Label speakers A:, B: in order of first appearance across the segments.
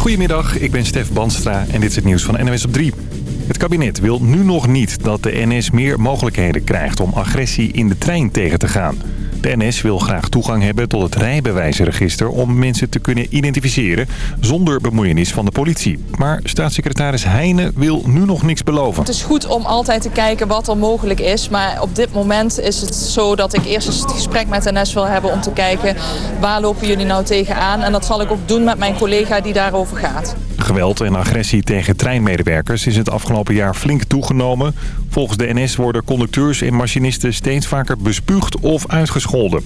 A: Goedemiddag, ik ben Stef Banstra en dit is het nieuws van NWS op 3. Het kabinet wil nu nog niet dat de NS meer mogelijkheden krijgt om agressie in de trein tegen te gaan. De NS wil graag toegang hebben tot het rijbewijzenregister om mensen te kunnen identificeren zonder bemoeienis van de politie. Maar staatssecretaris Heijnen wil nu nog niks beloven.
B: Het is goed om altijd te kijken wat er mogelijk is. Maar op dit moment is het zo dat ik eerst eens het gesprek met NS wil hebben om te kijken waar lopen jullie nou tegenaan. En dat zal ik ook doen met mijn collega die daarover gaat.
A: Geweld en agressie tegen treinmedewerkers is het afgelopen jaar flink toegenomen. Volgens de NS worden conducteurs en machinisten steeds vaker bespuugd of uitgescholden.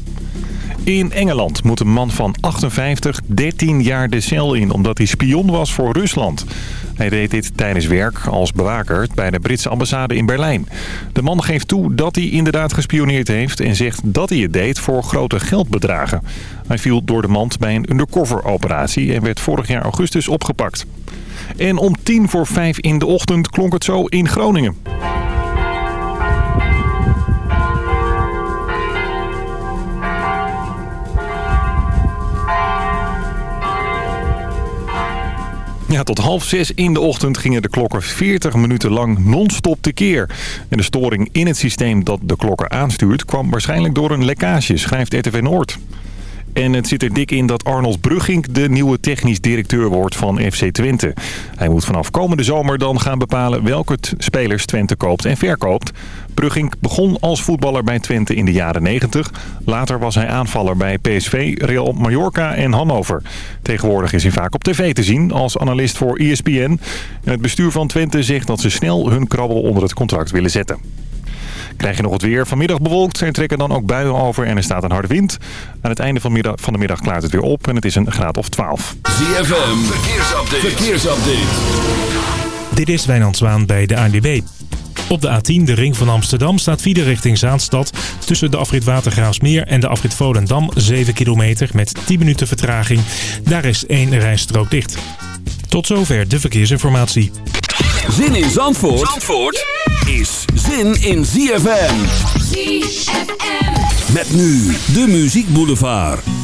A: In Engeland moet een man van 58 13 jaar de cel in omdat hij spion was voor Rusland. Hij deed dit tijdens werk als bewaker bij de Britse ambassade in Berlijn. De man geeft toe dat hij inderdaad gespioneerd heeft en zegt dat hij het deed voor grote geldbedragen. Hij viel door de mand bij een undercover operatie en werd vorig jaar augustus opgepakt. En om tien voor vijf in de ochtend klonk het zo in Groningen. Tot half zes in de ochtend gingen de klokken 40 minuten lang non-stop tekeer. En de storing in het systeem dat de klokken aanstuurt... kwam waarschijnlijk door een lekkage, schrijft RTV Noord. En het zit er dik in dat Arnold Brugging de nieuwe technisch directeur wordt van FC Twente. Hij moet vanaf komende zomer dan gaan bepalen welke spelers Twente koopt en verkoopt. Brugging begon als voetballer bij Twente in de jaren 90. Later was hij aanvaller bij PSV, Real Mallorca en Hannover. Tegenwoordig is hij vaak op tv te zien als analist voor ESPN. En het bestuur van Twente zegt dat ze snel hun krabbel onder het contract willen zetten. Krijg je nog het weer. Vanmiddag bewolkt. Er trekken dan ook buien over en er staat een harde wind. Aan het einde van, middag, van de middag klaart het weer op en het is een graad of 12.
C: ZFM, verkeersupdate. verkeersupdate.
D: Dit is Wijnand Zwaan bij de ANWB. Op de A10, de ring van Amsterdam, staat file richting Zaanstad. Tussen de afrit Watergraafsmeer en de afrit Volendam 7 kilometer met 10 minuten vertraging. Daar is één rijstrook dicht. Tot zover de verkeersinformatie.
C: Zin in Zandvoort, Zandvoort is zin in ZFM.
E: ZFM.
C: Met nu de Muziek Boulevard.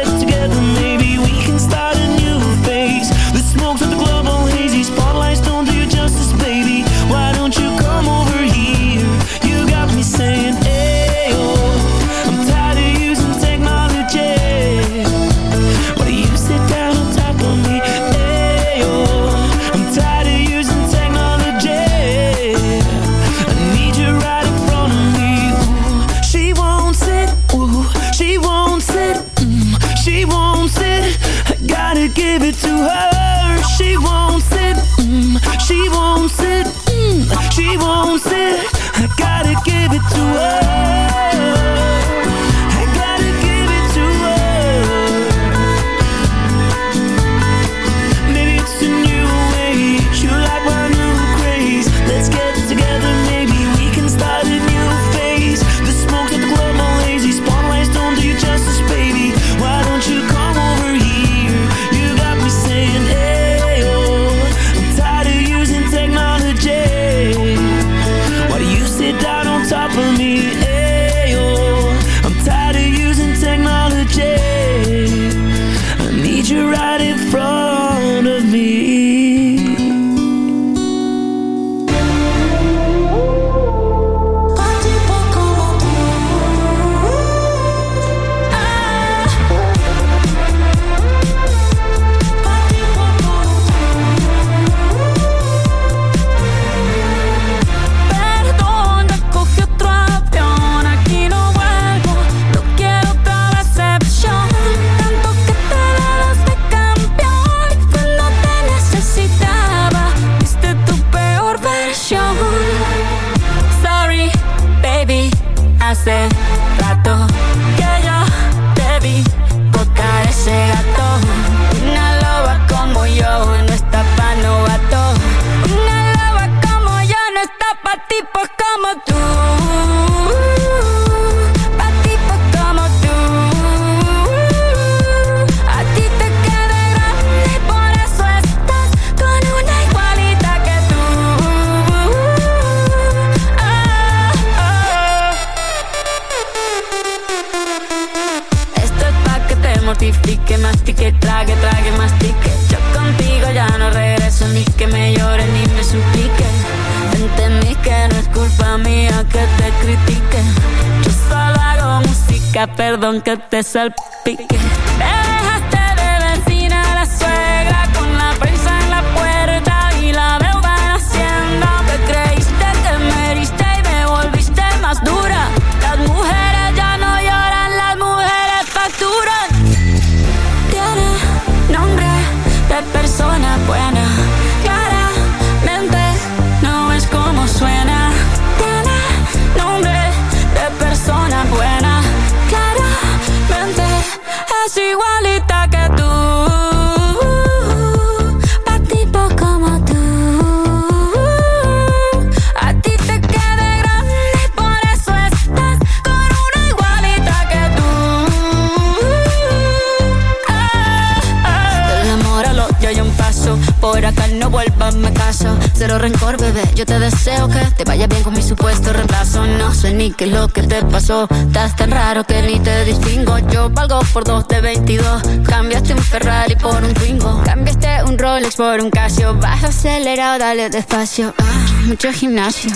E: pasó. Estás tan raro que ni te distingo. Yo valgo por dos de 22. Cambiaste un Ferrari por un Twingo. Cambiaste un Rolex por un Casio. Vas acelerado, dale despacio. Ah, mucho gimnasio.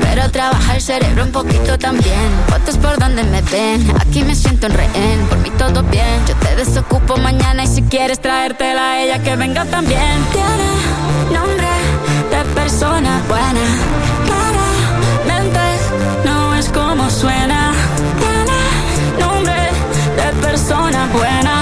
E: Pero trabaja el cerebro un poquito también. Fotos por donde me ven. Aquí me siento en rehén. Por mí todo bien. Yo te desocupo mañana y si quieres traértela a ella que venga también. Tiene nombre de persona buena. Suena. Tiene nombre de persona buena.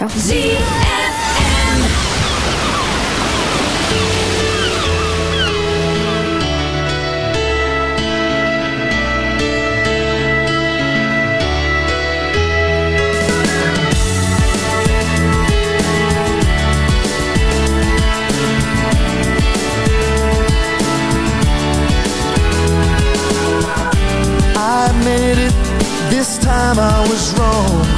E: auto. This time I was wrong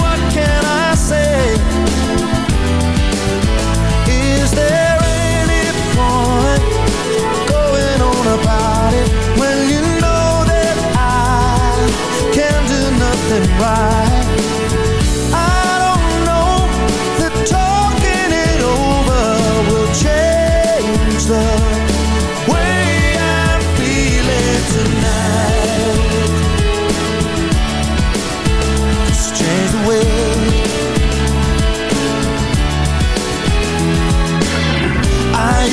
F: can I say? Is there any point going on about it when you know that I can do nothing right?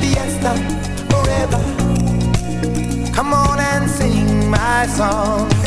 G: fiesta, forever. Come on and sing my song.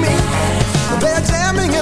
G: me. They're jamming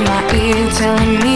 H: in my ear telling me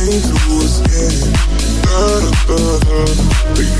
H: things
I: will scared. Da, da, da.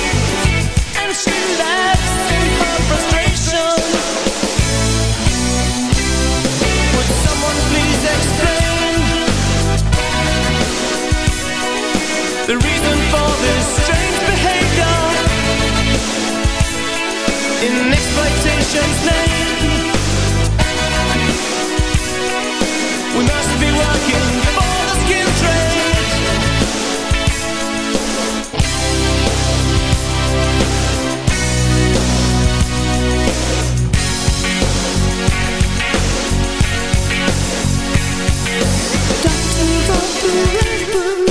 J: patience lane We must be working for the skin trade. Doctor of the rainbow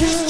J: true.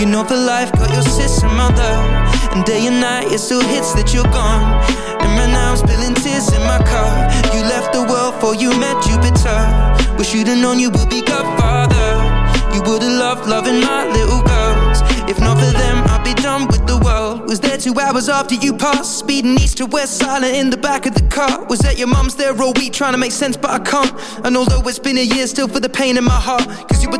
K: You know for life got your sister mother. And day and night it still hits that you're gone. And right now I'm spilling tears in my car. You left the world for you met Jupiter. Wish you'd have known you would be godfather. You would have loved loving my little girls. If not for them, I'd be done with the world. Was there two hours after you passed, speeding east to west, silent in the back of the car. Was at your mum's there all week, trying to make sense, but I can't. And although it's been a year, still for the pain in my heart. Cause you were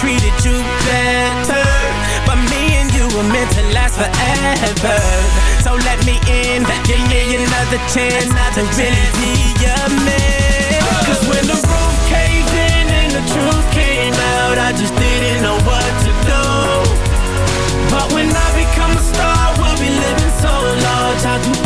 L: Treated you better, but me and you were meant to last forever. So let me in, give me another chance to really be your man. Cause when the roof caved in and the truth came out, I just didn't know what to do. But when I become a star, we'll be living so large. I'll do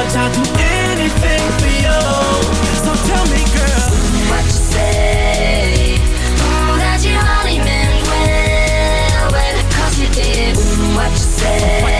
L: large. I'll do anything for you. So tell me, girl,
M: what you say. Mm, that you only meant well, cause you did mm. What you say,